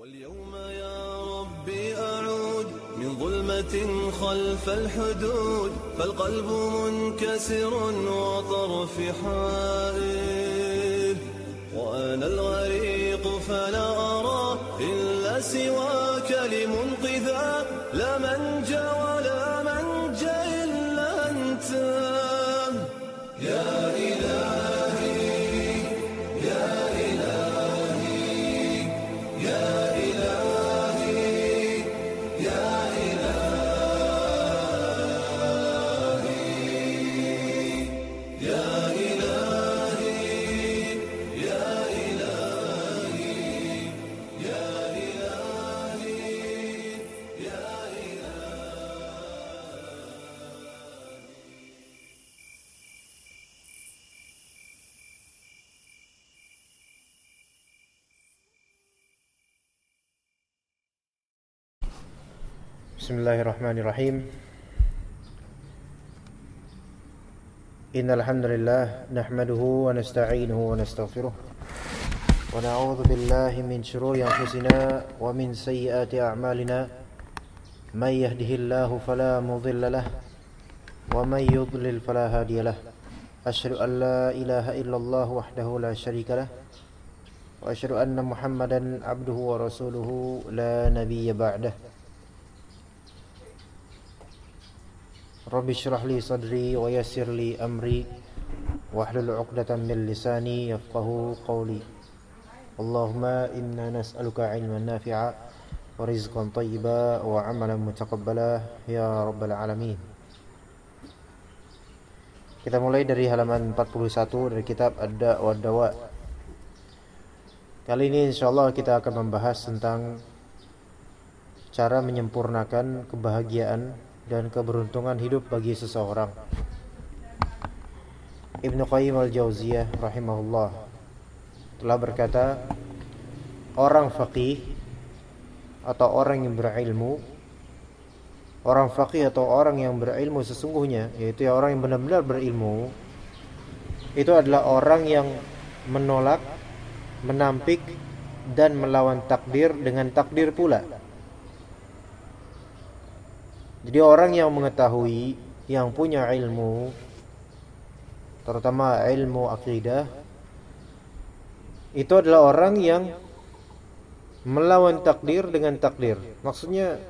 واليوم يا ربي أعود من ظلمة خلف الحدود فالقلب منكسر وطرف حائر وأنا الغريق فلا أرى Bismillahirrahmanirrahim. Innal hamdalillah nahmaduhu wa nasta'inuhu wa nastaghfiruh. Wa na'udzu billahi min shururi anfusina wa min sayyiati a'malina. May yahdihillahu fala mudilla lah wa may yudlil fala hadiya lah. Asyhadu an la ilaha illallah wahdahu la syarika lah. Wa asyhadu anna muhammadan abduhu wa rasuluhu la nabiyya ba'dahu Rabbi syrah li sadri wa yassir li amri wahlul 'uqdatam min lisani yafqahu qawli. Allahumma inna nas'aluka 'ilman nafi'a wa rizqan thayyiba wa 'amalan mutaqabbala ya rabbal alamin. Kita mulai dari halaman 41 dari kitab Ad-Da' wa Dawa. Kali ini Insya Allah kita akan membahas tentang cara menyempurnakan kebahagiaan dan keberuntungan hidup bagi seseorang. Ibnu Qayyim al-Jauziyah rahimahullah telah berkata, orang faqih atau orang yang berilmu, orang faqih atau orang yang berilmu sesungguhnya, yaitu orang yang benar-benar berilmu, itu adalah orang yang menolak, menampik dan melawan takdir dengan takdir pula. Jadi orang yang mengetahui yang punya ilmu terutama ilmu akidah itu adalah orang yang melawan takdir dengan takdir. Maksudnya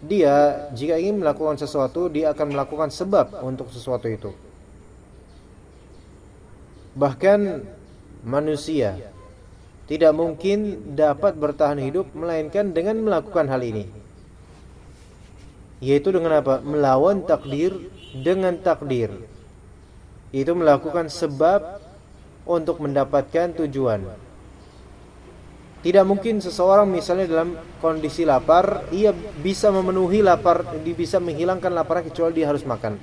dia jika ingin melakukan sesuatu dia akan melakukan sebab untuk sesuatu itu. Bahkan manusia tidak mungkin dapat bertahan hidup melainkan dengan melakukan hal ini yaitu dengan apa? Melawan takdir dengan takdir. Itu melakukan sebab untuk mendapatkan tujuan. Tidak mungkin seseorang misalnya dalam kondisi lapar, ia bisa memenuhi lapar, dia bisa menghilangkan lapar kecuali dia harus makan.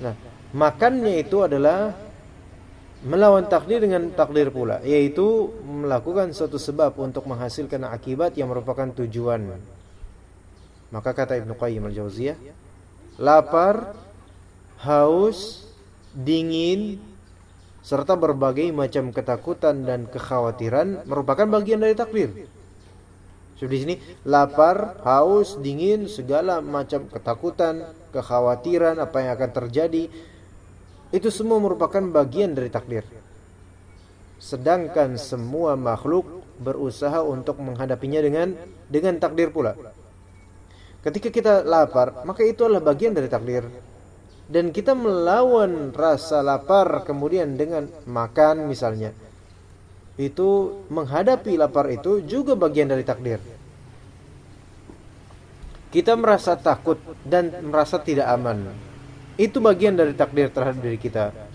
Nah, makannya itu adalah melawan takdir dengan takdir pula, yaitu melakukan suatu sebab untuk menghasilkan akibat yang merupakan tujuan. Maka kata Ibnu Qayyim al-Jauziyah, lapar, haus, dingin, serta berbagai macam ketakutan dan kekhawatiran merupakan bagian dari takdir. Di sini lapar, haus, dingin, segala macam ketakutan, kekhawatiran apa yang akan terjadi itu semua merupakan bagian dari takdir. Sedangkan semua makhluk berusaha untuk menghadapinya dengan dengan takdir pula. Ketika kita lapar, maka itu adalah bagian dari takdir. Dan kita melawan rasa lapar kemudian dengan makan misalnya. Itu menghadapi lapar itu juga bagian dari takdir. Kita merasa takut dan merasa tidak aman. Itu bagian dari takdir terhadap diri kita.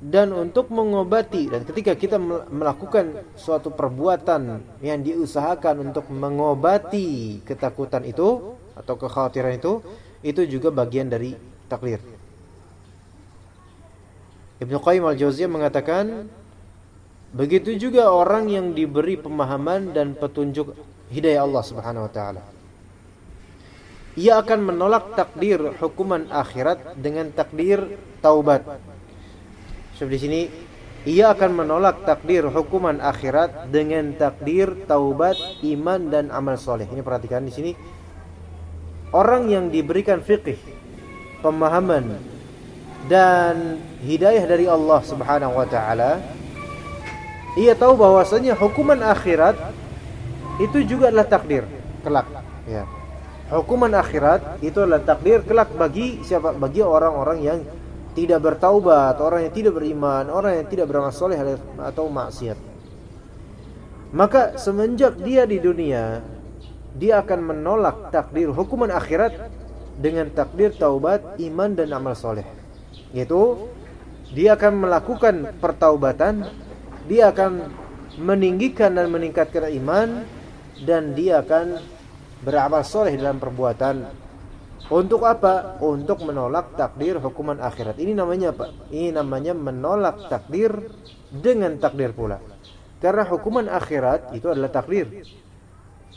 Dan untuk mengobati dan ketika kita melakukan suatu perbuatan yang diusahakan untuk mengobati ketakutan itu atau kekhawatiran itu, itu juga bagian dari takdir. Ibnu Qayyim al-Jauziyah mengatakan begitu juga orang yang diberi pemahaman dan petunjuk hidayah Allah Subhanahu wa taala. Ia akan menolak takdir hukuman akhirat dengan takdir taubat. So di sini ia akan menolak takdir hukuman akhirat dengan takdir taubat, iman dan amal soleh. Ini perhatikan di sini. Orang yang diberikan fikih, pemahaman dan hidayah dari Allah Subhanahu wa taala, ia tahu bahwasanya hukuman akhirat itu juga adalah takdir kelak, ya. Hukuman akhirat itu adalah takdir kelak bagi siapa? Bagi orang-orang yang tidak bertaubat, orang yang tidak beriman, orang yang tidak beramal soleh atau maksiat. Maka semenjak dia di dunia, dia akan menolak takdir hukuman akhirat dengan takdir taubat, iman dan amal soleh. Yaitu dia akan melakukan pertaubatan, dia akan meninggikan dan meningkatkan iman dan dia akan beramal soleh dalam perbuatan untuk apa? Untuk menolak takdir hukuman akhirat. Ini namanya apa? Ini namanya menolak takdir dengan takdir pula. Karena hukuman akhirat itu adalah takdir.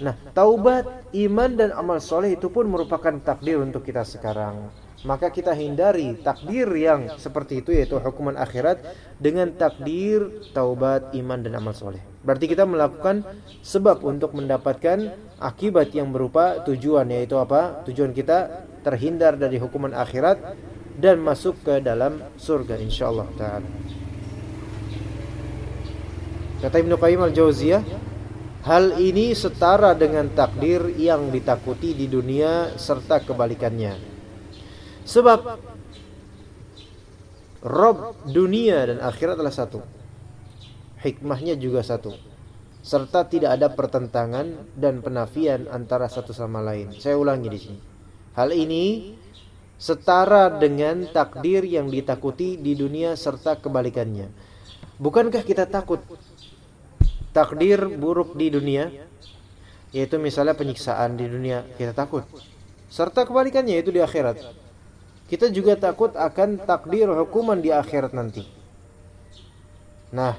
Nah, taubat, iman dan amal soleh itu pun merupakan takdir untuk kita sekarang. Maka kita hindari takdir yang seperti itu yaitu hukuman akhirat dengan takdir taubat, iman dan amal soleh. Berarti kita melakukan sebab untuk mendapatkan akibat yang berupa tujuan yaitu apa? Tujuan kita terhindar dari hukuman akhirat dan masuk ke dalam surga insyaallah taala. Kata Ibnu Qayyim al-Jauziyah, hal ini setara dengan takdir yang ditakuti di dunia serta kebalikannya. Sebab Rob dunia dan akhirat adalah satu. Hikmahnya juga satu serta tidak ada pertentangan dan penafian antara satu sama lain. Saya ulangi di sini. Hal ini setara dengan takdir yang ditakuti di dunia serta kebalikannya. Bukankah kita takut takdir buruk di dunia? Yaitu misalnya penyiksaan di dunia, kita takut. Serta kebalikannya yaitu di akhirat. Kita juga takut akan takdir hukuman di akhirat nanti. Nah,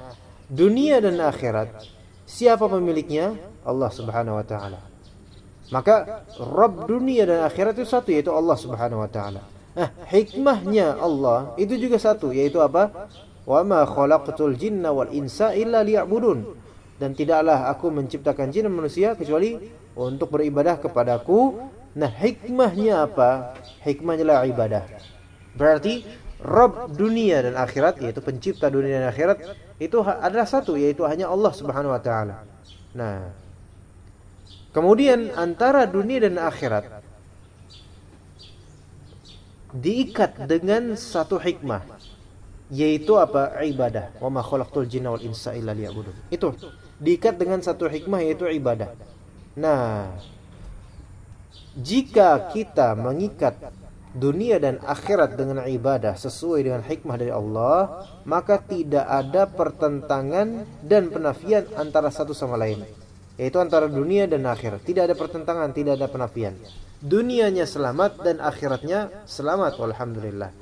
dunia dan akhirat Siapa pemiliknya? Allah Subhanahu wa taala. Maka Rabb dunia dan akhirat itu satu yaitu Allah Subhanahu wa taala. Nah, hikmahnya Allah itu juga satu yaitu apa? Wa ma khalaqtul jinna wal insa illa liya'budun. Dan tidaklah aku menciptakan jin dan manusia kecuali untuk beribadah kepadaku. Nah, hikmahnya apa? Hikmahnya adalah ibadah. Berarti Rabb dunia dan akhirat yaitu pencipta dunia dan akhirat itu adalah satu yaitu hanya Allah Subhanahu wa taala. Nah, kemudian antara dunia dan akhirat diikat dengan satu hikmah yaitu apa? ibadah. Wa ma khalaqtul jinna wal insa illa liya'budun. Itu diikat dengan satu hikmah yaitu ibadah. Nah, jika kita mengikat dunia dan akhirat dengan ibadah sesuai dengan hikmah dari Allah, maka tidak ada pertentangan dan penafian antara satu sama lain. Yaitu antara dunia dan akhirat. Tidak ada pertentangan, tidak ada penafian. Dunianya selamat dan akhiratnya selamat alhamdulillah.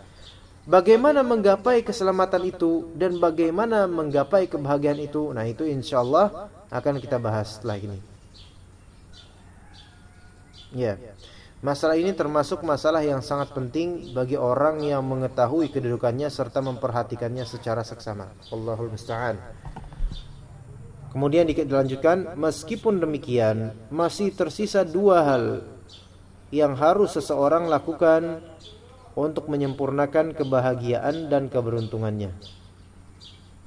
Bagaimana menggapai keselamatan itu dan bagaimana menggapai kebahagiaan itu? Nah, itu insya Allah akan kita bahas setelah ini. Ya. Yeah. Masalah ini termasuk masalah yang sangat penting bagi orang yang mengetahui kedudukannya serta memperhatikannya secara seksama. Allahul musta'an. Kemudian dilanjutkan, meskipun demikian, masih tersisa dua hal yang harus seseorang lakukan untuk menyempurnakan kebahagiaan dan keberuntungannya.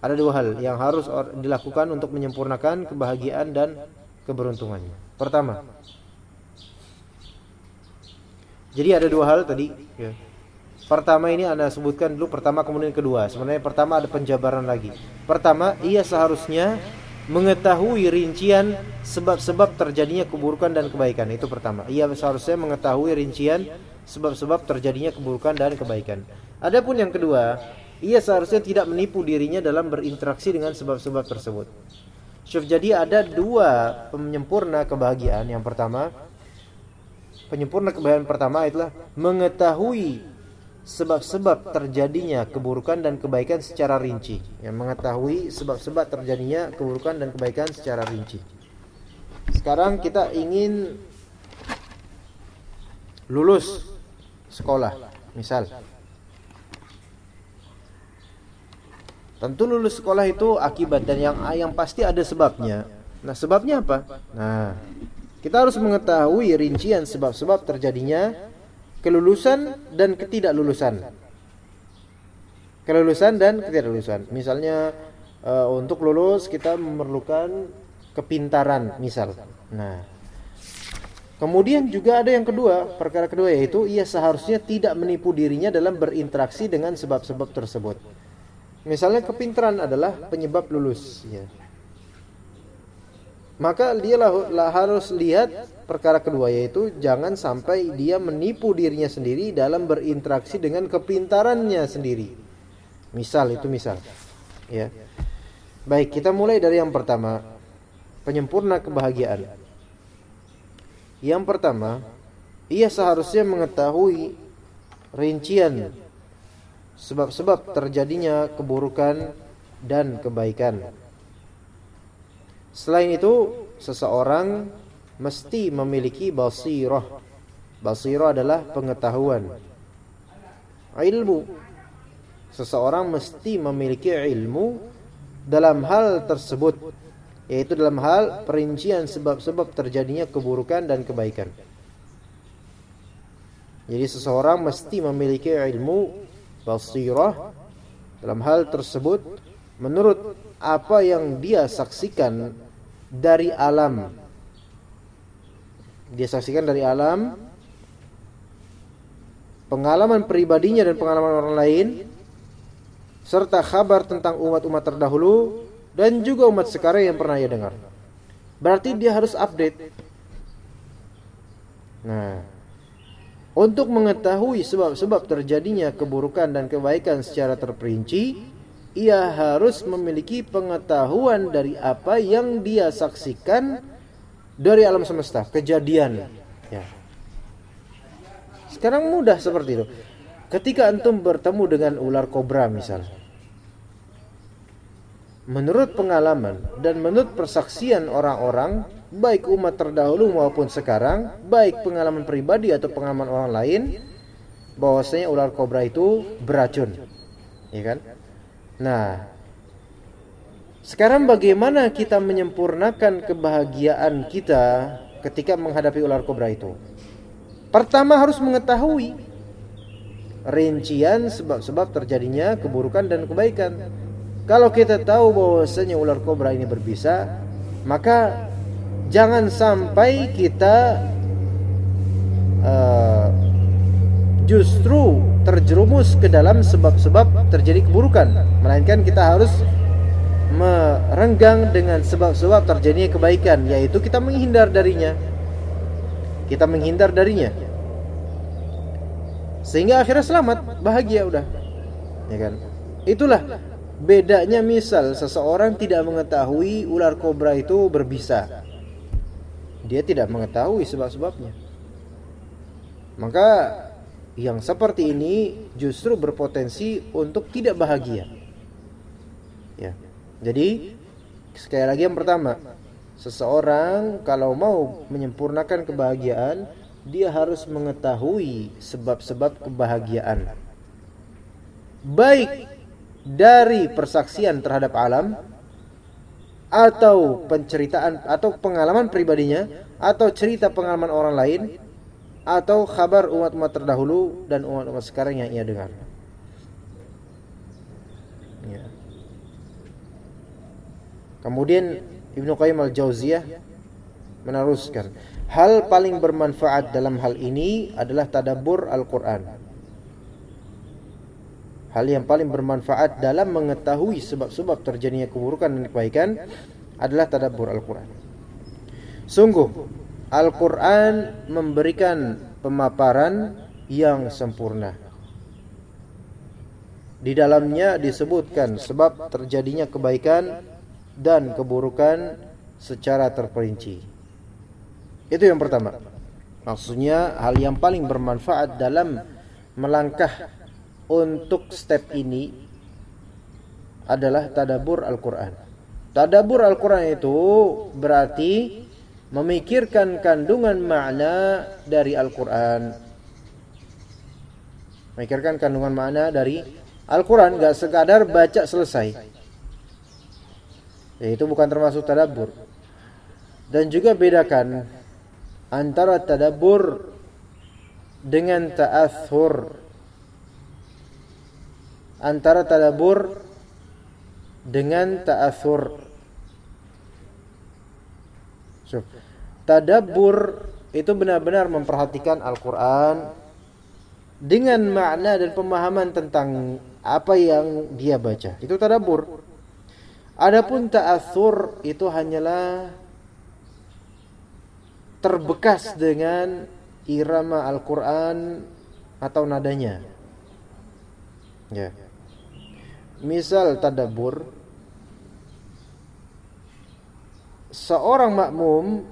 Ada dua hal yang harus dilakukan untuk menyempurnakan kebahagiaan dan keberuntungannya. Pertama, jadi ada dua hal tadi. Ya. Pertama ini anda sebutkan dulu pertama kemudian kedua. Sebenarnya pertama ada penjabaran lagi. Pertama, ia seharusnya mengetahui rincian sebab-sebab terjadinya keburukan dan kebaikan. Itu pertama. Ia seharusnya mengetahui rincian sebab-sebab terjadinya keburukan dan kebaikan. Adapun yang kedua, ia seharusnya tidak menipu dirinya dalam berinteraksi dengan sebab-sebab tersebut. Syuf, jadi ada dua penyempurna kebahagiaan. Yang pertama, penyempurna kebahagiaan pertama itulah mengetahui sebab-sebab terjadinya keburukan dan kebaikan secara rinci. Yang mengetahui sebab-sebab terjadinya keburukan dan kebaikan secara rinci. Sekarang kita ingin lulus sekolah, misal. Tentu lulus sekolah itu akibat dan yang yang pasti ada sebabnya. Nah, sebabnya apa? Nah, kita harus mengetahui rincian sebab-sebab terjadinya kelulusan dan ketidaklulusan. Kelulusan dan ketidaklulusan. Misalnya uh, untuk lulus kita memerlukan kepintaran, misal. Nah, kemudian juga ada yang kedua, perkara kedua yaitu ia seharusnya tidak menipu dirinya dalam berinteraksi dengan sebab-sebab tersebut. Misalnya kepintaran adalah penyebab lulus. Ya. Maka dia lah, harus lihat perkara kedua yaitu jangan sampai dia menipu dirinya sendiri dalam berinteraksi dengan kepintarannya sendiri. Misal itu misal. Ya. Baik, kita mulai dari yang pertama. Penyempurna kebahagiaan. Yang pertama, ia seharusnya mengetahui rincian sebab-sebab terjadinya keburukan dan kebaikan. Selain itu, seseorang mesti memiliki basirah. Basirah adalah pengetahuan. Ilmu. Seseorang mesti memiliki ilmu dalam hal tersebut, yaitu dalam hal perincian sebab-sebab terjadinya keburukan dan kebaikan. Jadi seseorang mesti memiliki ilmu basirah dalam hal tersebut menurut apa yang dia saksikan dari alam. Dia saksikan dari alam. Pengalaman pribadinya dan pengalaman orang lain. Serta kabar tentang umat-umat terdahulu. Dan juga umat sekarang yang pernah ia dengar. Berarti dia harus update. Nah, untuk mengetahui sebab-sebab terjadinya keburukan dan kebaikan secara terperinci, ia harus memiliki pengetahuan dari apa yang dia saksikan dari alam semesta, kejadian. Ya. Sekarang mudah seperti itu. Ketika antum bertemu dengan ular kobra misal. Menurut pengalaman dan menurut persaksian orang-orang, baik umat terdahulu maupun sekarang, baik pengalaman pribadi atau pengalaman orang lain, bahwasanya ular kobra itu beracun. Ya kan? Nah, sekarang bagaimana kita menyempurnakan kebahagiaan kita ketika menghadapi ular kobra itu? Pertama harus mengetahui rincian sebab-sebab terjadinya keburukan dan kebaikan. Kalau kita tahu bahwasanya ular kobra ini berbisa, maka jangan sampai kita uh, justru terjerumus ke dalam sebab-sebab terjadi keburukan. Melainkan kita harus merenggang dengan sebab-sebab terjadinya kebaikan yaitu kita menghindar darinya. Kita menghindar darinya. Sehingga akhirnya selamat bahagia udah. Ya kan? Itulah bedanya misal seseorang tidak mengetahui ular kobra itu berbisa. Dia tidak mengetahui sebab-sebabnya. Maka yang seperti ini justru berpotensi untuk tidak bahagia. Ya. Jadi sekali lagi yang pertama, seseorang kalau mau menyempurnakan kebahagiaan, dia harus mengetahui sebab-sebab kebahagiaan. Baik dari persaksian terhadap alam atau penceritaan atau pengalaman pribadinya atau cerita pengalaman orang lain atau kabar umat-umat terdahulu dan umat-umat sekarang yang ia dengar. Ya. Kemudian Ibnu Qayyim al-Jauziyah meneruskan, hal paling bermanfaat dalam hal ini adalah tadabbur Al-Qur'an. Hal yang paling bermanfaat dalam mengetahui sebab-sebab terjadinya keburukan dan kebaikan adalah tadabbur Al-Quran. Sungguh, Al-Quran memberikan pemaparan yang sempurna. Di dalamnya disebutkan sebab terjadinya kebaikan dan keburukan secara terperinci. Itu yang pertama. Maksudnya hal yang paling bermanfaat dalam melangkah untuk step ini adalah tadabur Al-Quran. Tadabur Al-Quran itu berarti memikirkan kandungan makna dari Al-Quran. Memikirkan kandungan makna dari Al-Quran, gak sekadar baca selesai. Ya, itu bukan termasuk tadabbur. Dan juga bedakan antara tadabbur dengan ta'athur. Antara tadabbur dengan ta'athur. So, tadabbur itu benar-benar memperhatikan Al-Qur'an dengan makna dan pemahaman tentang apa yang dia baca. Itu tadabbur. Adapun ta'athur itu hanyalah terbekas dengan irama Al-Qur'an atau nadanya. Ya. Misal tadabbur seorang makmum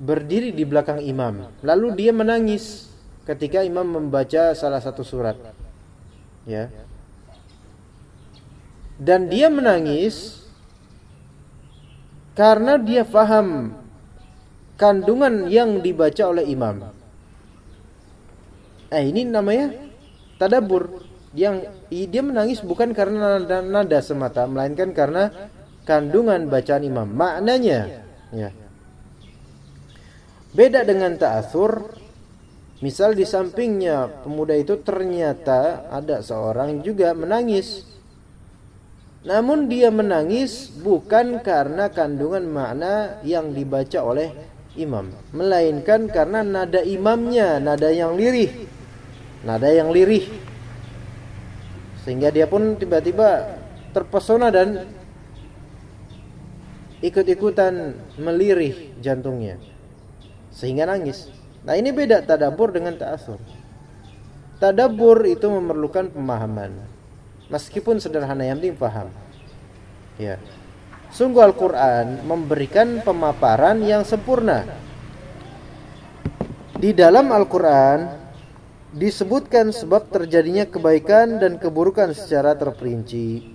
berdiri di belakang imam, lalu dia menangis ketika imam membaca salah satu surat. Ya dan dia menangis karena dia faham kandungan yang dibaca oleh imam. Eh ini namanya tadabur yang dia menangis bukan karena nada, nada semata melainkan karena kandungan bacaan imam. Maknanya ya. Beda dengan ta'athur Misal di sampingnya pemuda itu ternyata ada seorang juga menangis namun dia menangis bukan karena kandungan makna yang dibaca oleh imam, melainkan karena nada imamnya, nada yang lirih. Nada yang lirih. Sehingga dia pun tiba-tiba terpesona dan ikut-ikutan melirih jantungnya. Sehingga nangis. Nah, ini beda tadabur dengan ta'asur. Tadabur itu memerlukan pemahaman. Meskipun sederhana yang penting paham. Ya. Sungguh Al-Qur'an memberikan pemaparan yang sempurna. Di dalam Al-Qur'an disebutkan sebab terjadinya kebaikan dan keburukan secara terperinci.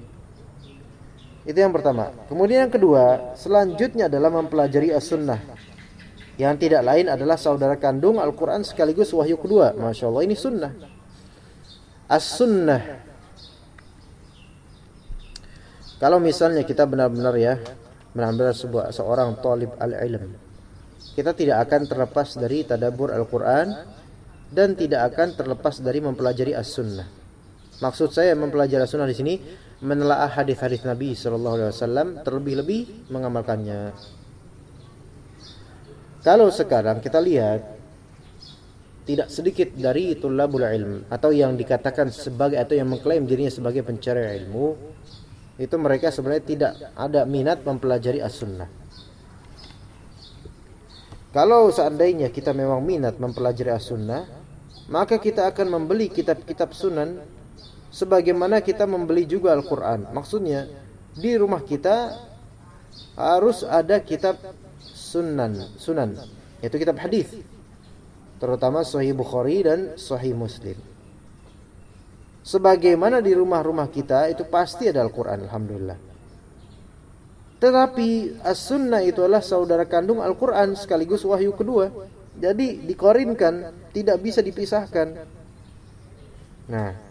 Itu yang pertama. Kemudian yang kedua, selanjutnya adalah mempelajari as-sunnah. Yang tidak lain adalah saudara kandung Al-Quran sekaligus wahyu kedua. Masya Allah ini sunnah. As-sunnah kalau misalnya kita benar-benar ya benar-benar sebuah seorang talib al-ilm, kita tidak akan terlepas dari tadabur Al-Qur'an dan tidak akan terlepas dari mempelajari as-sunnah. Maksud saya mempelajari as-sunnah di sini menelaah hadis-hadis Nabi sallallahu alaihi wasallam terlebih-lebih mengamalkannya. Kalau sekarang kita lihat tidak sedikit dari tulabul ilm atau yang dikatakan sebagai atau yang mengklaim dirinya sebagai pencari ilmu itu mereka sebenarnya tidak ada minat mempelajari as-sunnah. Kalau seandainya kita memang minat mempelajari as-sunnah, maka kita akan membeli kitab-kitab sunan sebagaimana kita membeli juga Al-Qur'an. Maksudnya di rumah kita harus ada kitab sunan, sunan, yaitu kitab hadis. Terutama Sahih Bukhari dan Sahih Muslim. Sebagaimana di rumah-rumah kita itu pasti ada Al-Quran Alhamdulillah Tetapi As-Sunnah itu adalah saudara kandung Al-Quran sekaligus wahyu kedua Jadi dikorinkan Tidak bisa dipisahkan Nah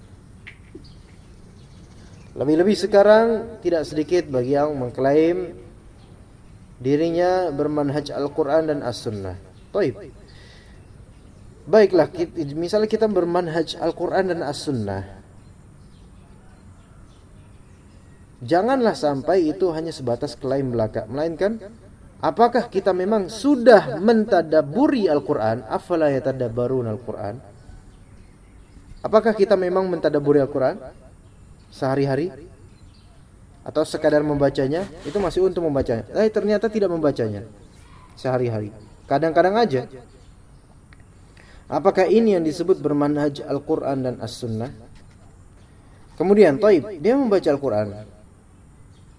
Lebih-lebih sekarang Tidak sedikit bagi yang mengklaim Dirinya bermanhaj Al-Quran dan As-Sunnah Taib Baiklah, misalnya kita bermanhaj Al-Quran dan As-Sunnah Janganlah sampai itu hanya sebatas klaim belaka, melainkan apakah kita memang sudah mentadaburi Al-Qur'an? Afala yatadabbarun Al-Qur'an? Apakah kita memang mentadaburi Al-Qur'an sehari-hari? Atau sekadar membacanya? Itu masih untuk membacanya. Tapi ternyata tidak membacanya sehari-hari. Kadang-kadang aja. Apakah ini yang disebut bermanhaj Al-Qur'an dan As-Sunnah? Kemudian, Taib, dia membaca Al-Quran.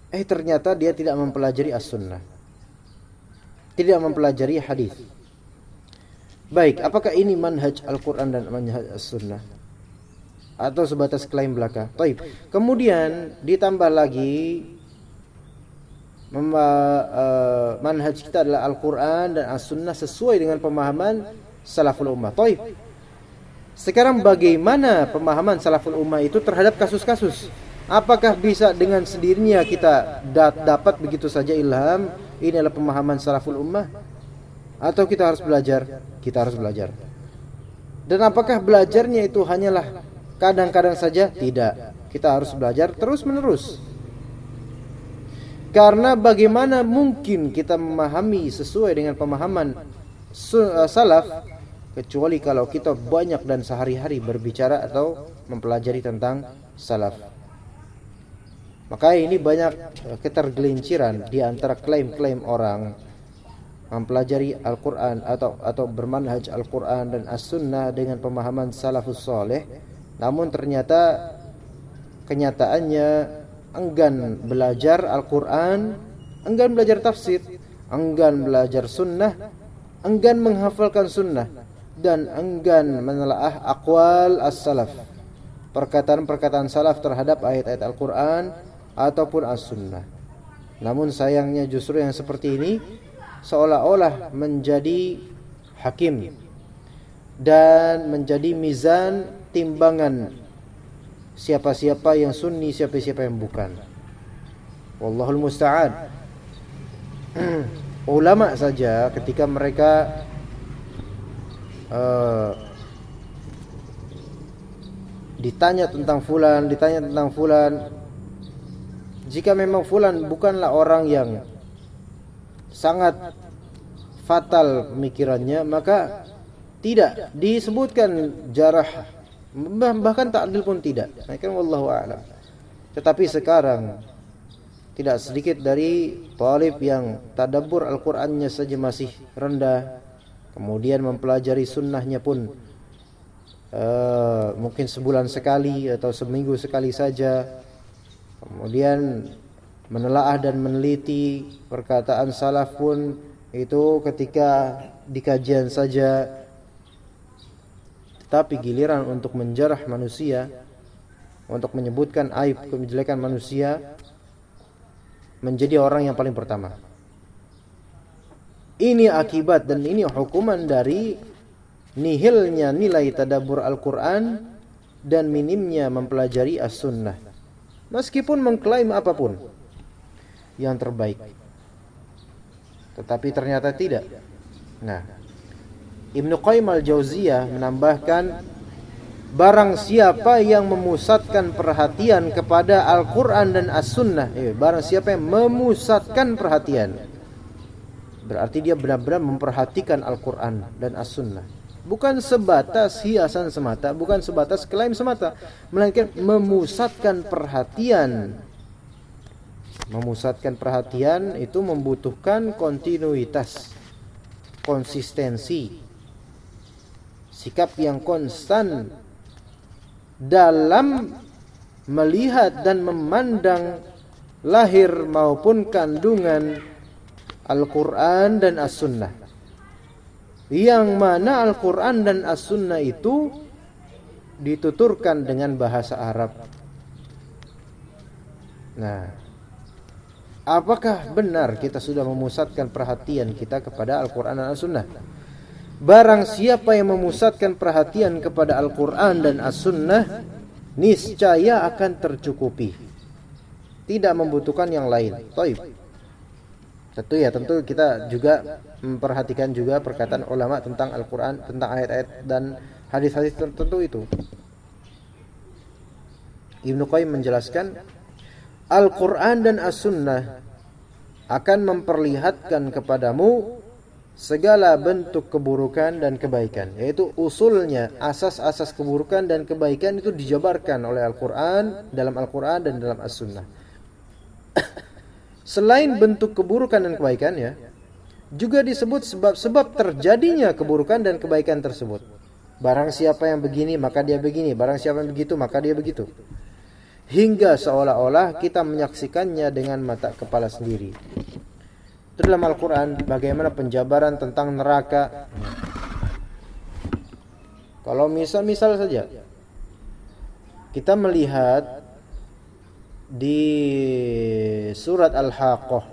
Eh ternyata dia tidak mempelajari as-sunnah. Tidak mempelajari hadis. Baik, apakah ini manhaj Al-Quran dan manhaj as-sunnah? Atau sebatas klaim belaka? Taib. Kemudian ditambah lagi uh, manhaj kita adalah Al-Quran dan as-sunnah sesuai dengan pemahaman salaful ummah. Taib. Sekarang bagaimana pemahaman salaful ummah itu terhadap kasus-kasus? Apakah bisa dengan sendirinya kita dapat begitu saja ilham? Ini adalah pemahaman salaful ummah. Atau kita harus belajar? Kita harus belajar. Dan apakah belajarnya itu hanyalah kadang-kadang saja? Tidak. Kita harus belajar terus-menerus. Karena bagaimana mungkin kita memahami sesuai dengan pemahaman eh, salaf kecuali kalau kita banyak dan sehari-hari berbicara atau mempelajari tentang salaf. Maka ini banyak ketergelinciran di antara klaim-klaim orang mempelajari Al-Qur'an atau atau bermanhaj Al-Qur'an dan As-Sunnah dengan pemahaman salafus soleh namun ternyata kenyataannya enggan belajar Al-Qur'an, enggan belajar tafsir, enggan belajar sunnah, enggan menghafalkan sunnah dan enggan menelaah aqwal as-salaf. Perkataan-perkataan salaf terhadap ayat-ayat Al-Qur'an ataupun as-sunnah. Namun sayangnya justru yang seperti ini seolah-olah menjadi hakim dan menjadi mizan timbangan siapa-siapa yang sunni, siapa-siapa yang bukan. Wallahul musta'an. Ulama saja ketika mereka uh, ditanya tentang fulan, ditanya tentang fulan, jika memang fulan bukanlah orang yang sangat fatal pemikirannya, maka tidak disebutkan jarah bahkan takdil pun tidak. Kan wallahu a'lam. Tetapi sekarang tidak sedikit dari talib yang tadabbur Al-Qur'annya saja masih rendah, kemudian mempelajari sunnahnya pun uh, mungkin sebulan sekali atau seminggu sekali saja Kemudian menelaah dan meneliti perkataan salaf pun itu ketika di kajian saja tetapi giliran untuk menjarah manusia untuk menyebutkan aib kejelekan manusia menjadi orang yang paling pertama ini akibat dan ini hukuman dari nihilnya nilai tadabbur Al-Quran dan minimnya mempelajari as-sunnah Meskipun mengklaim apa pun yang terbaik. Tetapi ternyata tidak. Nah, Ibnu Qayyim al-Jauziyah menambahkan barang siapa yang memusatkan perhatian kepada Al-Qur'an dan As-Sunnah, eh, barang siapa yang memusatkan perhatian berarti dia benar-benar memperhatikan Al-Qur'an dan As-Sunnah bukan sebatas hiasan semata, bukan sebatas klaim semata, melainkan memusatkan perhatian. Memusatkan perhatian itu membutuhkan kontinuitas, konsistensi, sikap yang konstan dalam melihat dan memandang lahir maupun kandungan Al-Quran dan As-Sunnah yang mana Al-Quran dan As-Sunnah itu dituturkan dengan bahasa Arab. Nah, apakah benar kita sudah memusatkan perhatian kita kepada Al-Quran dan As-Sunnah? Barang siapa yang memusatkan perhatian kepada Al-Quran dan As-Sunnah, niscaya akan tercukupi. Tidak membutuhkan yang lain. Taib. Tentu ya, tentu kita juga memperhatikan juga perkataan ulama tentang Al-Quran, tentang ayat-ayat dan hadis-hadis tertentu itu. Ibnu Qayyim menjelaskan Al-Quran dan As-Sunnah akan memperlihatkan kepadamu segala bentuk keburukan dan kebaikan yaitu usulnya asas-asas keburukan dan kebaikan itu dijabarkan oleh Al-Qur'an dalam Al-Qur'an dan dalam As-Sunnah Selain bentuk keburukan dan kebaikannya, juga disebut sebab-sebab terjadinya keburukan dan kebaikan tersebut. Barang siapa yang begini, maka dia begini. Barang siapa yang begitu, maka dia begitu. Hingga seolah-olah kita menyaksikannya dengan mata kepala sendiri. Dalam Al-Quran, bagaimana penjabaran tentang neraka. Kalau misal-misal saja, kita melihat di surat Al-Haqqah.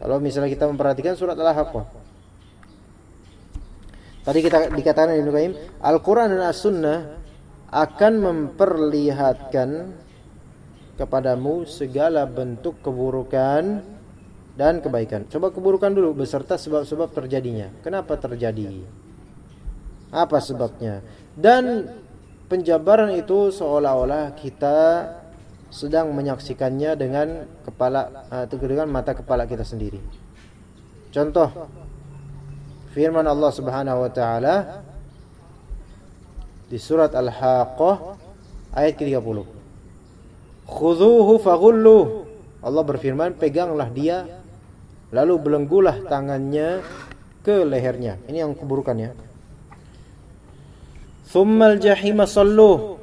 Kalau misalnya kita memperhatikan surat Al-Haqqah. Tadi kita dikatakan Ibnu Qayyim, Al-Qur'an dan As-Sunnah akan memperlihatkan kepadamu segala bentuk keburukan dan kebaikan. Coba keburukan dulu beserta sebab-sebab terjadinya. Kenapa terjadi? Apa sebabnya? Dan penjabaran itu seolah-olah kita sedang menyaksikannya dengan kepala atau dengan mata kepala kita sendiri. Contoh firman Allah Subhanahu wa taala di surat Al-Haqqah ayat ke-30. Khudhuhu faghulluh. Allah berfirman, peganglah dia lalu belenggulah tangannya ke lehernya. Ini yang keburukannya. Thummal jahima salluh.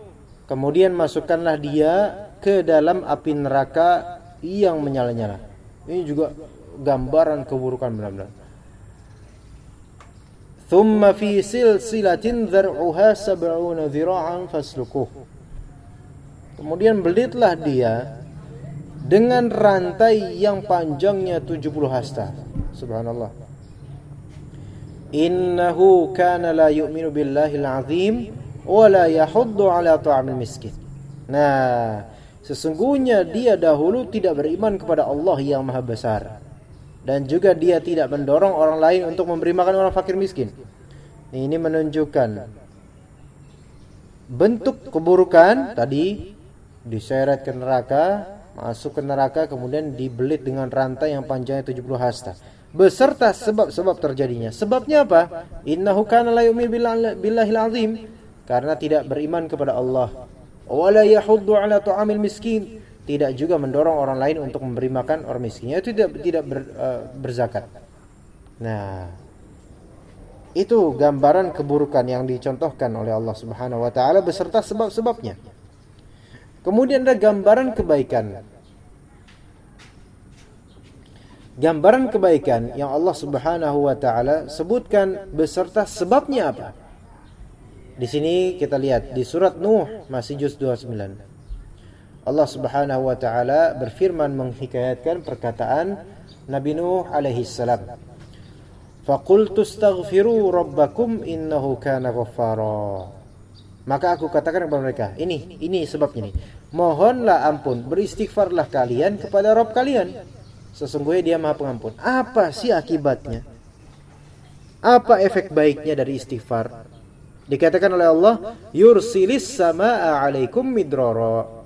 Kemudian masukkanlah dia ke dalam api neraka yang menyala-nyala. Ini juga gambaran keburukan benar-benar. Thumma fi silsilatin dhar'uha sab'una dhira'an faslukuh. Kemudian belitlah dia dengan rantai yang panjangnya 70 hasta. Subhanallah. Innahu kana la yu'minu billahil azim wa la yahuddu ala ta'amil miskin. Nah, sesungguhnya dia dahulu tidak beriman kepada Allah yang Maha Besar dan juga dia tidak mendorong orang lain untuk memberi makan orang fakir miskin. Ini menunjukkan bentuk keburukan tadi diseret ke neraka, masuk ke neraka kemudian dibelit dengan rantai yang panjangnya 70 hasta beserta sebab-sebab terjadinya. Sebabnya apa? Innahu kana la yu'min billahi azim karena tidak beriman kepada Allah. Wala yahuddu ala ta'amil miskin tidak juga mendorong orang lain untuk memberi makan orang miskin itu tidak tidak ber, uh, berzakat. Nah, itu gambaran keburukan yang dicontohkan oleh Allah Subhanahu wa taala beserta sebab-sebabnya. Kemudian ada gambaran kebaikan. Gambaran kebaikan yang Allah Subhanahu wa taala sebutkan beserta sebabnya apa? Di sini kita lihat di surat Nuh masih juz 29. Allah Subhanahu wa taala berfirman menghikayatkan perkataan Nabi Nuh alaihi salam. Faqultu astaghfiru rabbakum innahu kana ghaffara. Maka aku katakan kepada mereka, ini ini sebabnya ini. Mohonlah ampun, beristighfarlah kalian kepada Rabb kalian. Sesungguhnya Dia Maha Pengampun. Apa sih akibatnya? Apa efek baiknya dari istighfar? Dikatakan oleh Allah, yursilis samaa alaikum midrara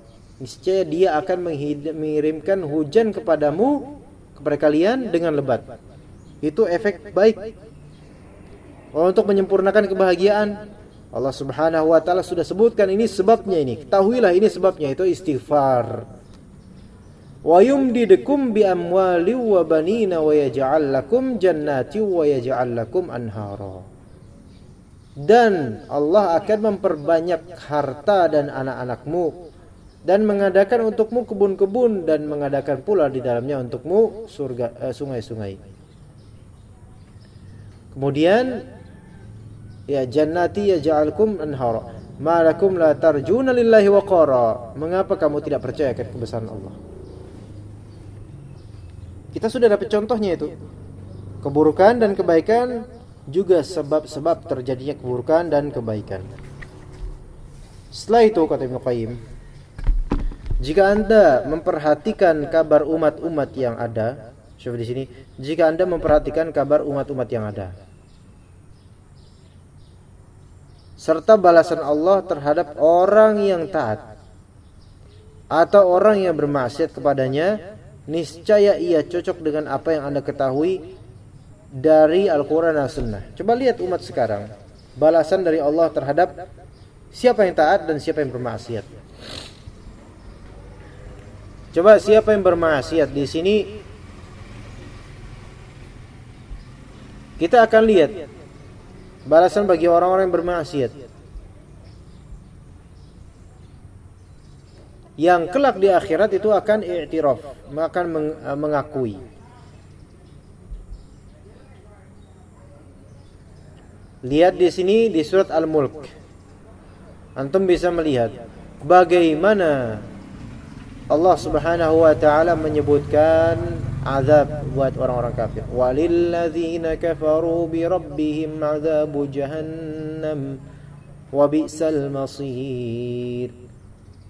niscaya dia akan mengirimkan hujan kepadamu kepada kalian dengan lebat. Itu efek baik. Untuk menyempurnakan kebahagiaan Allah Subhanahu wa taala sudah sebutkan ini sebabnya ini. Ketahuilah ini sebabnya itu istighfar. Wa yumdidukum bi amwali wa banina wa yaj'al lakum jannati wa yaj'al lakum anhara. Dan Allah akan memperbanyak harta dan anak-anakmu dan mengadakan untukmu kebun-kebun dan mengadakan pula di dalamnya untukmu surga eh, sungai-sungai. Kemudian ya jannati yaj'alkum anhara. Malakum la tarjuna lillahi waqara. Mengapa kamu tidak percaya akan kebesaran Allah? Kita sudah dapat contohnya itu. Keburukan dan kebaikan juga sebab-sebab terjadinya keburukan dan kebaikan. Setelah itu kata Ibnu Qayyim, jika Anda memperhatikan kabar umat-umat yang ada, coba di sini, jika Anda memperhatikan kabar umat-umat yang ada, serta balasan Allah terhadap orang yang taat atau orang yang bermaksiat kepadanya, niscaya ia cocok dengan apa yang Anda ketahui dari Al-Quran dan Sunnah. Coba lihat umat sekarang, balasan dari Allah terhadap siapa yang taat dan siapa yang bermaksiat. Coba siapa yang bermaksiat di sini? Kita akan lihat balasan bagi orang-orang yang bermaksiat. Yang kelak di akhirat itu akan i'tiraf, akan mengakui. Lihat di sini di surat Al-Mulk. Antum bisa melihat bagaimana Allah Subhanahu wa taala menyebutkan azab buat orang-orang kafir. Walilladzina kafaru bi rabbihim adzabu jahannam wa bi'sal masir.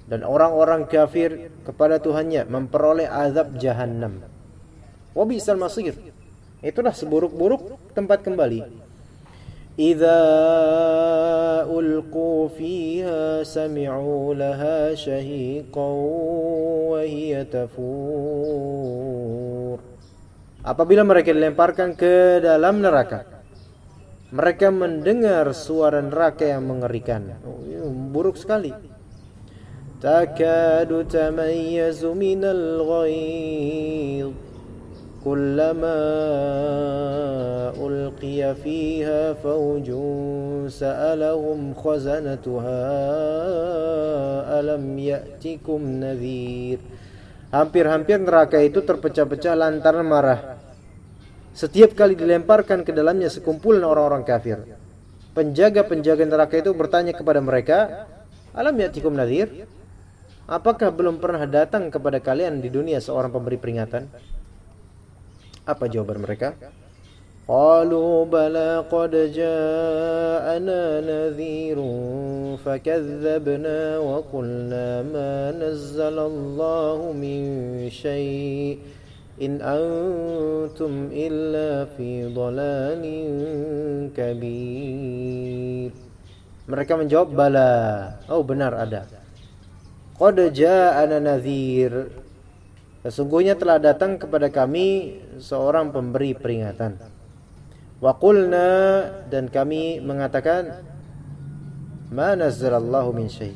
Dan orang-orang kafir kepada Tuhannya memperoleh azab jahanam. Wa bi'sal masir. Itulah seburuk-buruk tempat kembali. إذا ألقوا فيها سمعوا لها شهيقا وهي تفور Apabila mereka dilemparkan ke dalam neraka Mereka mendengar suara neraka yang mengerikan oh, Buruk sekali Takadu tamayyazu minal ghaidh كلما ألقي فيها فوج سألهم خزنتها ألم يأتكم نذير Hampir-hampir neraka itu terpecah-pecah lantaran marah. Setiap kali dilemparkan ke dalamnya sekumpulan orang-orang kafir. Penjaga-penjaga neraka itu bertanya kepada mereka, Alam ya'tikum nadhir? Apakah belum pernah datang kepada kalian di dunia seorang pemberi peringatan? Apa jawaban mereka? قالوا بلى قد جاءنا نذير فكذبنا وقلنا ما نزل الله من شيء إن أنتم إلا في ضلال كبير Mereka menjawab bala. Oh benar ada. Qad ja'ana nadhir. Sesungguhnya telah datang kepada kami seorang pemberi peringatan. Waqulna dan kami mengatakan ma nazzalallahu min syai.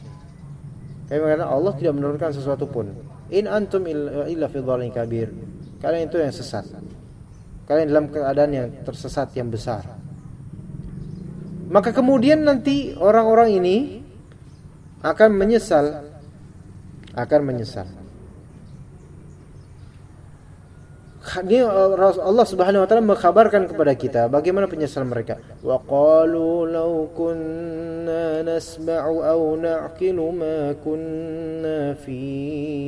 Kami mengatakan Allah tidak menurunkan sesuatu pun. In antum illa fi dhalin kabir. Kalian itu yang sesat. Kalian dalam keadaan yang tersesat yang besar. Maka kemudian nanti orang-orang ini akan menyesal akan menyesal. Ini Allah Subhanahu wa taala mengkhabarkan kepada kita bagaimana penyesalan mereka. Wa qalu law kunna nasma'u aw na'qilu ma kunna fi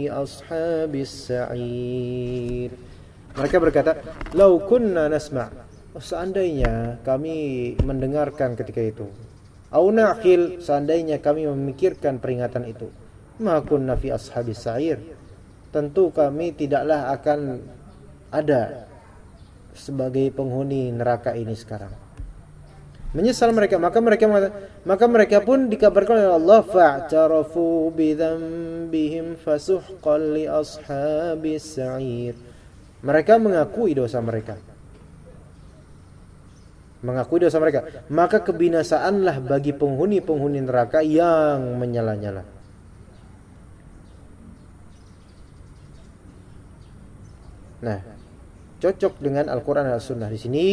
ashabis sa'ir. Mereka berkata, "Law kunna nasma'." Oh, seandainya kami mendengarkan ketika itu. Au na'qil, seandainya kami memikirkan peringatan itu. Ma kunna fi ashabis sa'ir. Tentu kami tidaklah akan ada sebagai penghuni neraka ini sekarang. Menyesal mereka, maka mereka maka mereka pun dikabarkan oleh Allah fa'tarafu bidzambihim fasuhqan li ashabis sa'ir. Mereka mengakui dosa mereka. Mengakui dosa mereka, maka kebinasaanlah bagi penghuni-penghuni neraka yang menyala-nyala. Nah, cocok dengan Al-Quran dan Al-Sunnah. Di sini,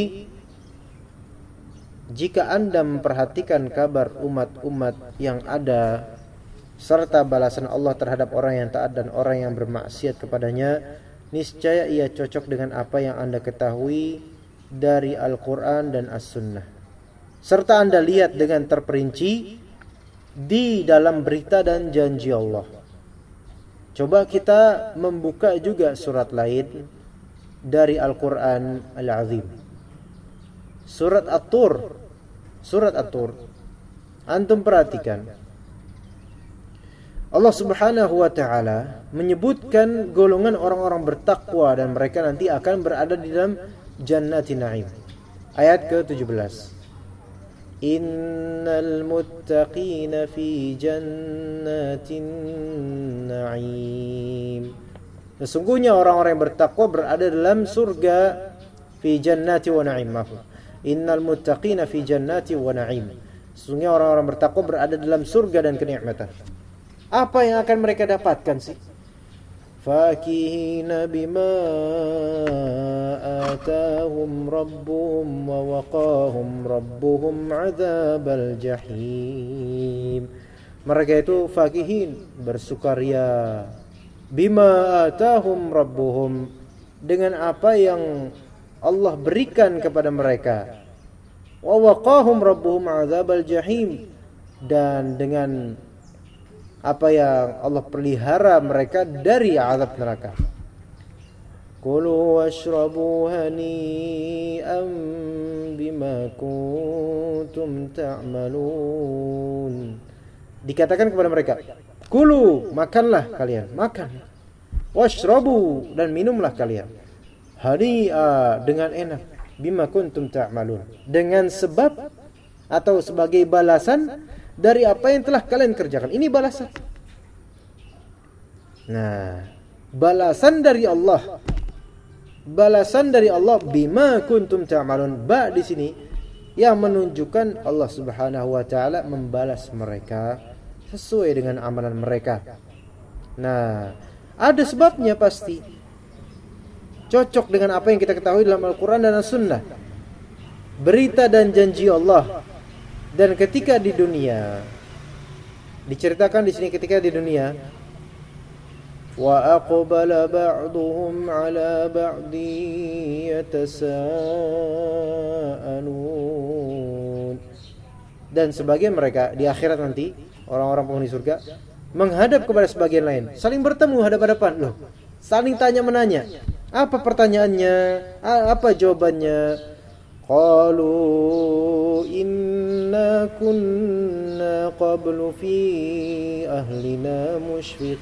jika Anda memperhatikan kabar umat-umat yang ada serta balasan Allah terhadap orang yang taat dan orang yang bermaksiat kepadanya, niscaya ia cocok dengan apa yang Anda ketahui dari Al-Quran dan As-Sunnah. Serta Anda lihat dengan terperinci di dalam berita dan janji Allah. Coba kita membuka juga surat lain dari Al-Quran Al-Azim. Surat At-Tur. Surat At-Tur. Antum perhatikan. Allah Subhanahu wa taala menyebutkan golongan orang-orang bertakwa dan mereka nanti akan berada di dalam jannatin na'im. Ayat ke-17. Innal muttaqina fi jannatin na'im. Sesungguhnya orang-orang yang bertakwa berada dalam surga fi jannati wa na'im. Innal muttaqina fi jannati wa na'im. Sesungguhnya orang-orang bertakwa berada dalam surga dan kenikmatan. Apa yang akan mereka dapatkan sih? Fakihina bima atahum rabbuhum wa waqahum rabbuhum azabal jahim. Mereka itu fakihin, bersukaria bima atahum rabbuhum. Dengan apa yang Allah berikan kepada mereka. Wa waqahum rabbuhum azabal jahim. Dan dengan apa yang Allah pelihara mereka dari azab neraka. Kulu washrabu hani'an bima kuntum ta'malun. Dikatakan kepada mereka kulu makanlah kalian. Makan. Washrabu dan minumlah kalian. Hani'a dengan enak. Bima kuntum ta'malun. Dengan sebab atau sebagai balasan dari apa yang telah kalian kerjakan. Ini balasan. Nah balasan dari Allah. Balasan dari Allah bima kuntum ta'malun. Ba di sini yang menunjukkan Allah Subhanahu wa taala membalas mereka sesuai dengan amalan mereka. Nah, ada sebabnya pasti. Cocok dengan apa yang kita ketahui dalam Al-Qur'an dan As-Sunnah. Berita dan janji Allah. Dan ketika di dunia diceritakan di sini ketika di dunia wa aqbala ba'duhum 'ala ba'di dan sebagian mereka di akhirat nanti orang-orang penghuni surga menghadap kepada sebagian lain, saling bertemu hadap-hadapan loh. Saling tanya menanya. Apa pertanyaannya? Apa jawabannya? Qalu inna kunna qablu fi ahlina musyfiqin.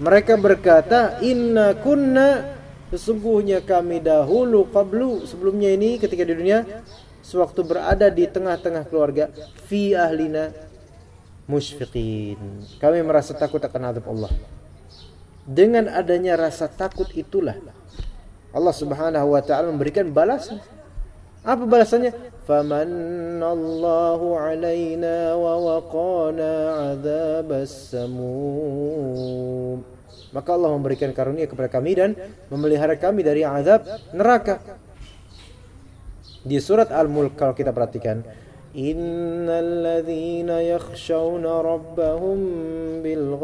Mereka berkata, "Inna kunna sesungguhnya kami dahulu qablu sebelumnya ini ketika di dunia sewaktu berada di tengah-tengah keluarga fi ahlina musyfiqin. Kami merasa takut akan azab Allah. Dengan adanya rasa takut itulah Allah Subhanahu wa taala memberikan balasan. Apa balasannya? Famanallahu alaina wa waqana adzabas samum. Maka Allah memberikan karunia kepada kami dan memelihara kami dari azab neraka. Di surat Al-Mulk kalau kita perhatikan, Innal ladzina yakhshawna rabbahum bil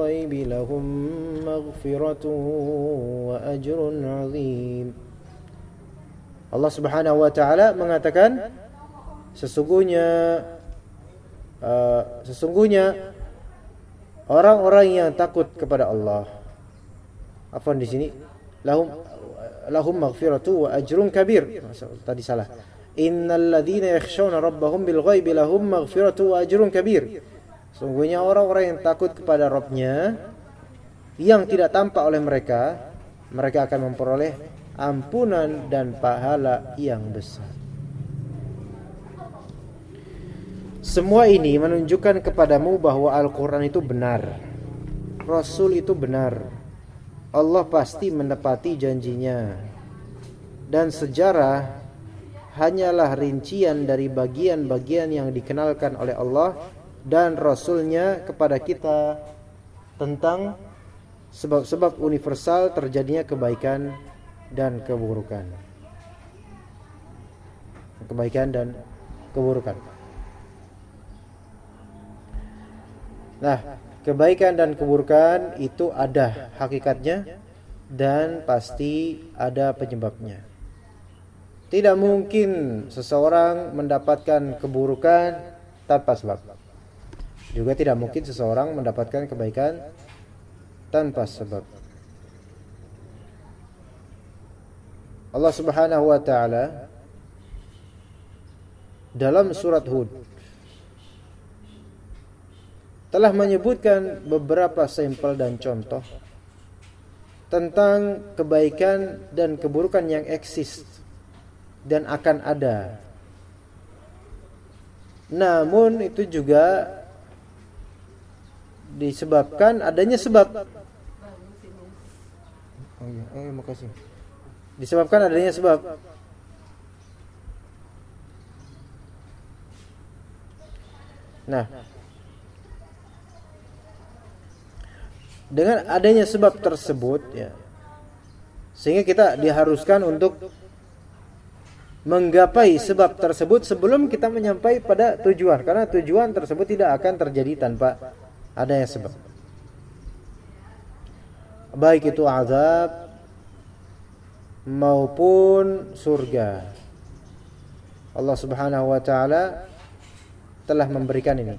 lahum maghfiratun wa ajrun 'azim. Allah Subhanahu wa taala mengatakan sesungguhnya uh, sesungguhnya orang-orang yang takut kepada Allah apa di sini lahum lahum maghfiratu wa ajrun kabir tadi salah innal ladzina yakhshawna rabbahum bil ghaibi lahum maghfiratu wa ajrun kabir. Sungguhnya orang-orang yang takut kepada Rabbnya yang tidak tampak oleh mereka mereka akan memperoleh ampunan dan pahala yang besar. Semua ini menunjukkan kepadamu bahwa Al-Quran itu benar. Rasul itu benar. Allah pasti menepati janjinya. Dan sejarah hanyalah rincian dari bagian-bagian yang dikenalkan oleh Allah dan Rasulnya kepada kita tentang sebab-sebab universal terjadinya kebaikan dan keburukan. Kebaikan dan keburukan. Nah, kebaikan dan keburukan itu ada hakikatnya dan pasti ada penyebabnya. Tidak mungkin seseorang mendapatkan keburukan tanpa sebab. Juga tidak mungkin seseorang mendapatkan kebaikan tanpa sebab. Allah Subhanahu wa taala dalam surat Hud telah menyebutkan beberapa sampel dan contoh tentang kebaikan dan keburukan yang eksis dan akan ada. Namun itu juga disebabkan adanya sebab. Oh iya, eh makasih. Disebabkan adanya sebab. Nah, dengan adanya sebab tersebut ya sehingga kita diharuskan untuk menggapai sebab tersebut sebelum kita menyampai pada tujuan. Karena tujuan tersebut tidak akan terjadi tanpa adanya sebab. Baik itu azab maupun surga. Allah Subhanahu wa taala telah memberikan ini.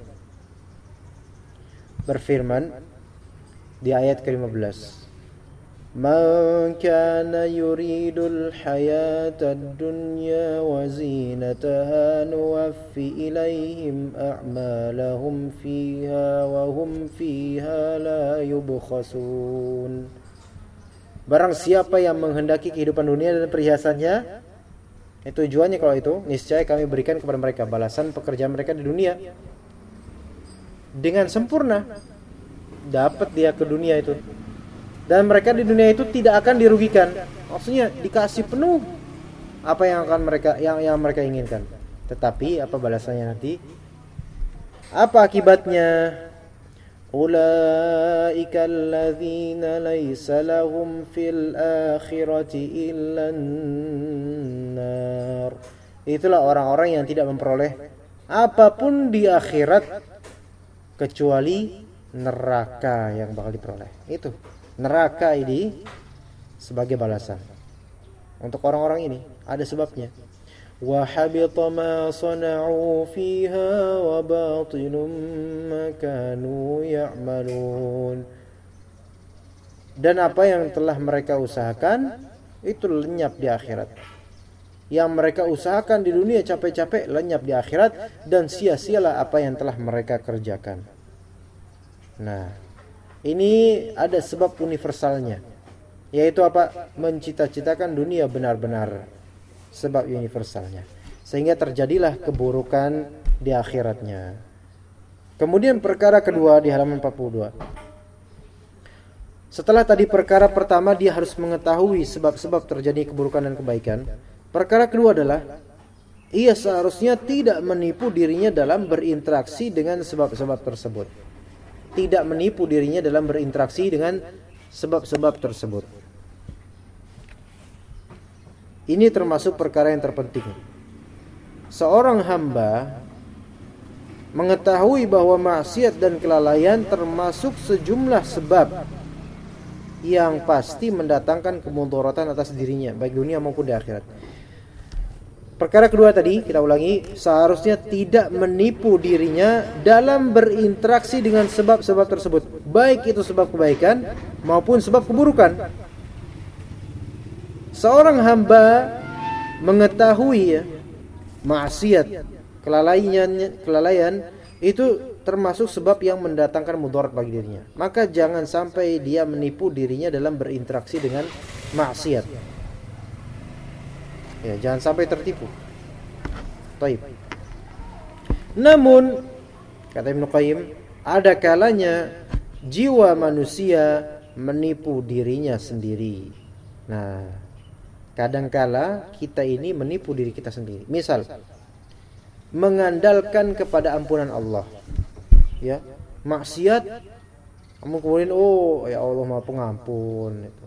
Berfirman di ayat ke-15 من كان يريد الحياة الدنيا وزينتها نوفي إليهم أعمالهم فيها وهم فيها لا يبخسون Barang siapa yang menghendaki kehidupan dunia dan perhiasannya itu tujuannya kalau itu niscaya kami berikan kepada mereka balasan pekerjaan mereka di dunia dengan sempurna dapat dia ke dunia itu dan mereka di dunia itu tidak akan dirugikan. Maksudnya dikasih penuh apa yang akan mereka yang yang mereka inginkan. Tetapi apa balasannya nanti? Apa akibatnya? Ulaika alladzina laisa lahum fil akhirati illa nar itulah orang-orang yang tidak memperoleh apa pun di akhirat kecuali neraka yang bakal diperoleh. Itu neraka ini sebagai balasan. Untuk orang-orang ini ada sebabnya. Wa habita ma wa batilum kanu ya'malun. Dan apa yang telah mereka usahakan itu lenyap di akhirat. Yang mereka usahakan di dunia capek-capek lenyap di akhirat dan sia-sialah apa yang telah mereka kerjakan. Nah ini ada sebab universalnya yaitu apa mencita-citakan dunia benar-benar sebab universalnya. Sehingga terjadilah keburukan di akhiratnya. Kemudian perkara kedua di halaman 42. Setelah tadi perkara pertama dia harus mengetahui sebab-sebab terjadi keburukan dan kebaikan. Perkara kedua adalah ia seharusnya tidak menipu dirinya dalam berinteraksi dengan sebab-sebab tersebut. Tidak menipu dirinya dalam berinteraksi dengan sebab-sebab tersebut. Ini termasuk perkara yang terpenting. Seorang hamba mengetahui bahwa maksiat dan kelalaian termasuk sejumlah sebab yang pasti mendatangkan kemudaratan atas dirinya baik dunia maupun di akhirat. Perkara kedua tadi kita ulangi seharusnya tidak menipu dirinya dalam berinteraksi dengan sebab-sebab tersebut baik itu sebab kebaikan maupun sebab keburukan. Seorang hamba mengetahui ya, maksiat, kelalaian kelalaian itu termasuk sebab yang mendatangkan mudarat bagi dirinya. Maka jangan sampai dia menipu dirinya dalam berinteraksi dengan maksiat. Ya, jangan sampai tertipu. Taib. Namun kata Ibnu Qayyim, ada kalanya jiwa manusia menipu dirinya sendiri. Nah, Kadangkala kita ini menipu diri kita sendiri. Misal mengandalkan kepada ampunan Allah. Ya, maksiat kamu kemudian oh ya Allah Maha Pengampun itu.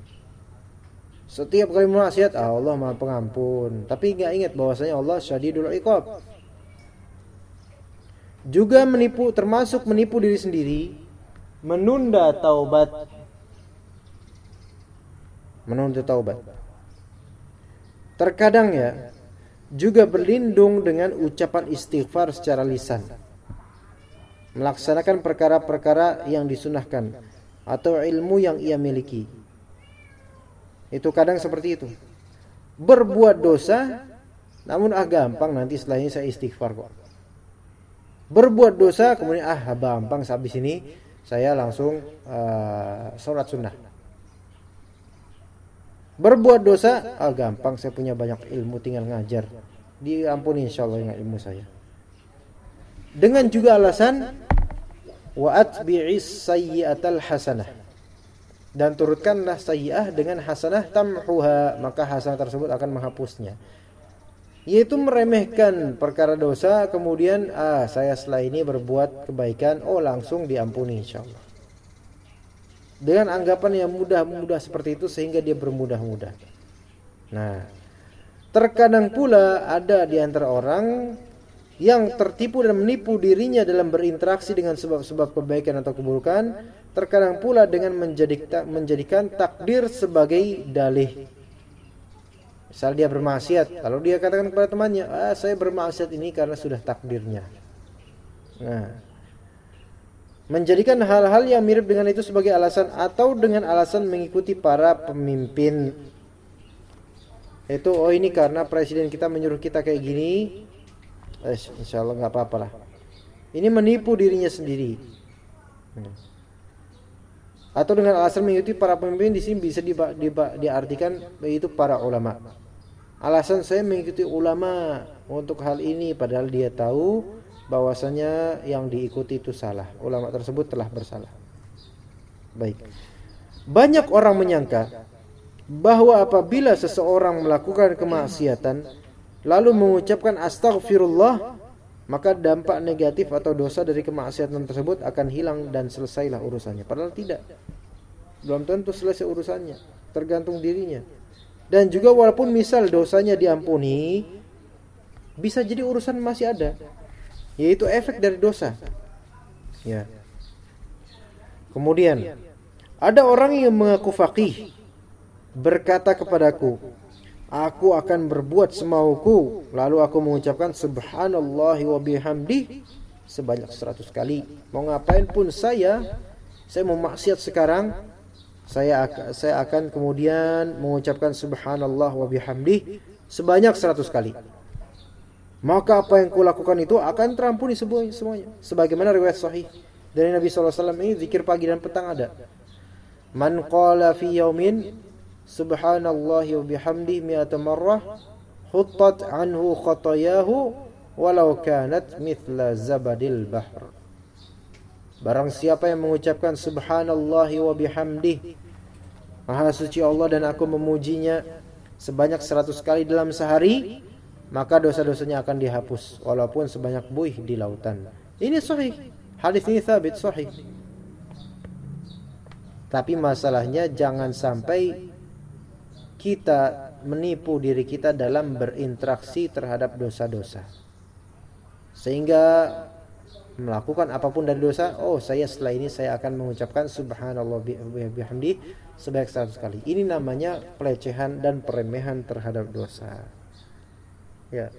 Setiap kali maksiat ah, Allah Maha Pengampun, tapi nggak ingat bahwasanya Allah Syadidul Iqab. Juga menipu termasuk menipu diri sendiri, menunda taubat. Menunda taubat. Terkadang ya juga berlindung dengan ucapan istighfar secara lisan. Melaksanakan perkara-perkara yang disunahkan atau ilmu yang ia miliki. Itu kadang seperti itu. Berbuat dosa namun ah gampang nanti setelah ini saya istighfar kok. Berbuat dosa kemudian ah gampang habis ini saya langsung uh, sholat sunnah. Berbuat dosa, ah gampang saya punya banyak ilmu tinggal ngajar. Diampuni insyaallah dengan ilmu saya. Dengan juga alasan wa atbi'is sayyi'atal hasanah. Dan turutkanlah sayyi'ah dengan hasanah tamhuha, maka hasanah tersebut akan menghapusnya. Yaitu meremehkan perkara dosa, kemudian ah saya setelah ini berbuat kebaikan, oh langsung diampuni insyaallah dengan anggapan yang mudah-mudah seperti itu sehingga dia bermudah-mudah. Nah, terkadang pula ada di antara orang yang tertipu dan menipu dirinya dalam berinteraksi dengan sebab-sebab kebaikan atau keburukan, terkadang pula dengan menjadikan takdir sebagai dalih. Misal dia bermaksiat, kalau dia katakan kepada temannya, "Ah, saya bermaksiat ini karena sudah takdirnya." Nah, menjadikan hal-hal yang mirip dengan itu sebagai alasan atau dengan alasan mengikuti para pemimpin. Itu oh ini karena presiden kita menyuruh kita kayak gini. Eh, insya Allah nggak apa-apa lah. Ini menipu dirinya sendiri. Atau dengan alasan mengikuti para pemimpin di sini bisa diba, diba, diartikan itu para ulama. Alasan saya mengikuti ulama untuk hal ini padahal dia tahu bahwasanya yang diikuti itu salah. Ulama tersebut telah bersalah. Baik. Banyak orang menyangka bahwa apabila seseorang melakukan kemaksiatan lalu mengucapkan astagfirullah maka dampak negatif atau dosa dari kemaksiatan tersebut akan hilang dan selesailah urusannya. Padahal tidak. Belum tentu selesai urusannya, tergantung dirinya. Dan juga walaupun misal dosanya diampuni, bisa jadi urusan masih ada yaitu efek dari dosa. Ya. Kemudian ada orang yang mengaku faqih berkata kepadaku, "Aku akan berbuat semauku." Lalu aku mengucapkan subhanallah wa bihamdi sebanyak 100 kali. Mau ngapain pun saya, saya mau maksiat sekarang, saya saya akan kemudian mengucapkan subhanallah wa bihamdi sebanyak 100 kali maka apa yang kulakukan itu akan terampuni semuanya. Sebagaimana riwayat sahih dari Nabi SAW ini zikir pagi dan petang ada. Man qala fi yaumin subhanallahi wa bihamdi mi'ata marrah huttat anhu khatayahu walau kanat mithla zabadil bahr. Barang siapa yang mengucapkan subhanallahi wa bihamdi Maha suci Allah dan aku memujinya sebanyak seratus kali dalam sehari maka dosa-dosanya akan dihapus walaupun sebanyak buih di lautan. Ini sahih. Hadis ini sabit sahih. Tapi masalahnya jangan sampai kita menipu diri kita dalam berinteraksi terhadap dosa-dosa. Sehingga melakukan apa pun dari dosa, oh saya setelah ini saya akan mengucapkan subhanallah bihamdi sebanyak 100 kali. Ini namanya pelecehan dan peremehan terhadap dosa. Ya.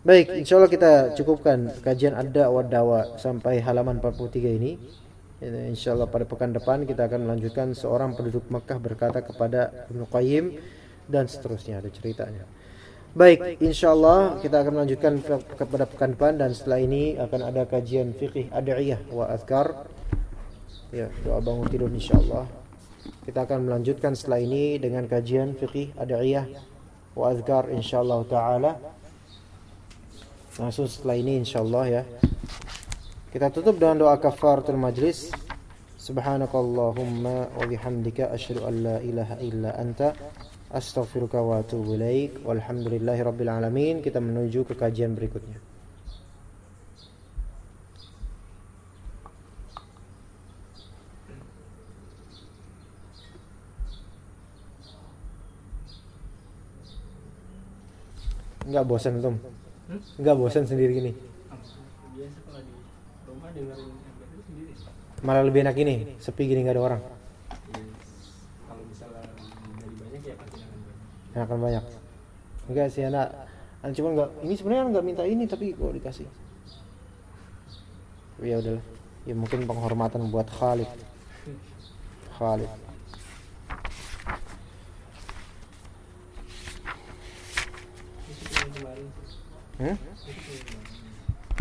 Baik, insya Allah kita cukupkan kajian ada wadawa sampai halaman 43 ini. Insya Allah pada pekan depan kita akan melanjutkan seorang penduduk Mekah berkata kepada Ibnu Qayyim dan seterusnya ada ceritanya. Baik, insya Allah kita akan melanjutkan kepada pekan depan dan setelah ini akan ada kajian fikih adiyah wa azkar. Ya, doa bangun tidur insya Allah. Kita akan melanjutkan setelah ini dengan kajian fikih adiyah wa azkar insyaallah taala. Langsung setelah ini insyaallah ya. Kita tutup dengan doa kafaratul majlis. Subhanakallahumma wa bihamdika asyhadu an la ilaha illa anta astaghfiruka wa atubu ilaik. Walhamdulillahi rabbil alamin. Kita menuju ke kajian berikutnya. Enggak bosan tuh? Hmm? Enggak bosan sendiri gini? Biasa kalau di rumah dengerin MP3 sendiri. Malah lebih enak ini, sepi gini nggak ada orang. Yes. Kalau misalnya dari banyak ya pasti akan banyak. Enakan banyak. Enggak sih anak, anak cuma enggak. Ini sebenarnya enggak minta ini tapi kok dikasih. Tapi ya udahlah. Ya mungkin penghormatan buat Khalid. Khalid. Hmm?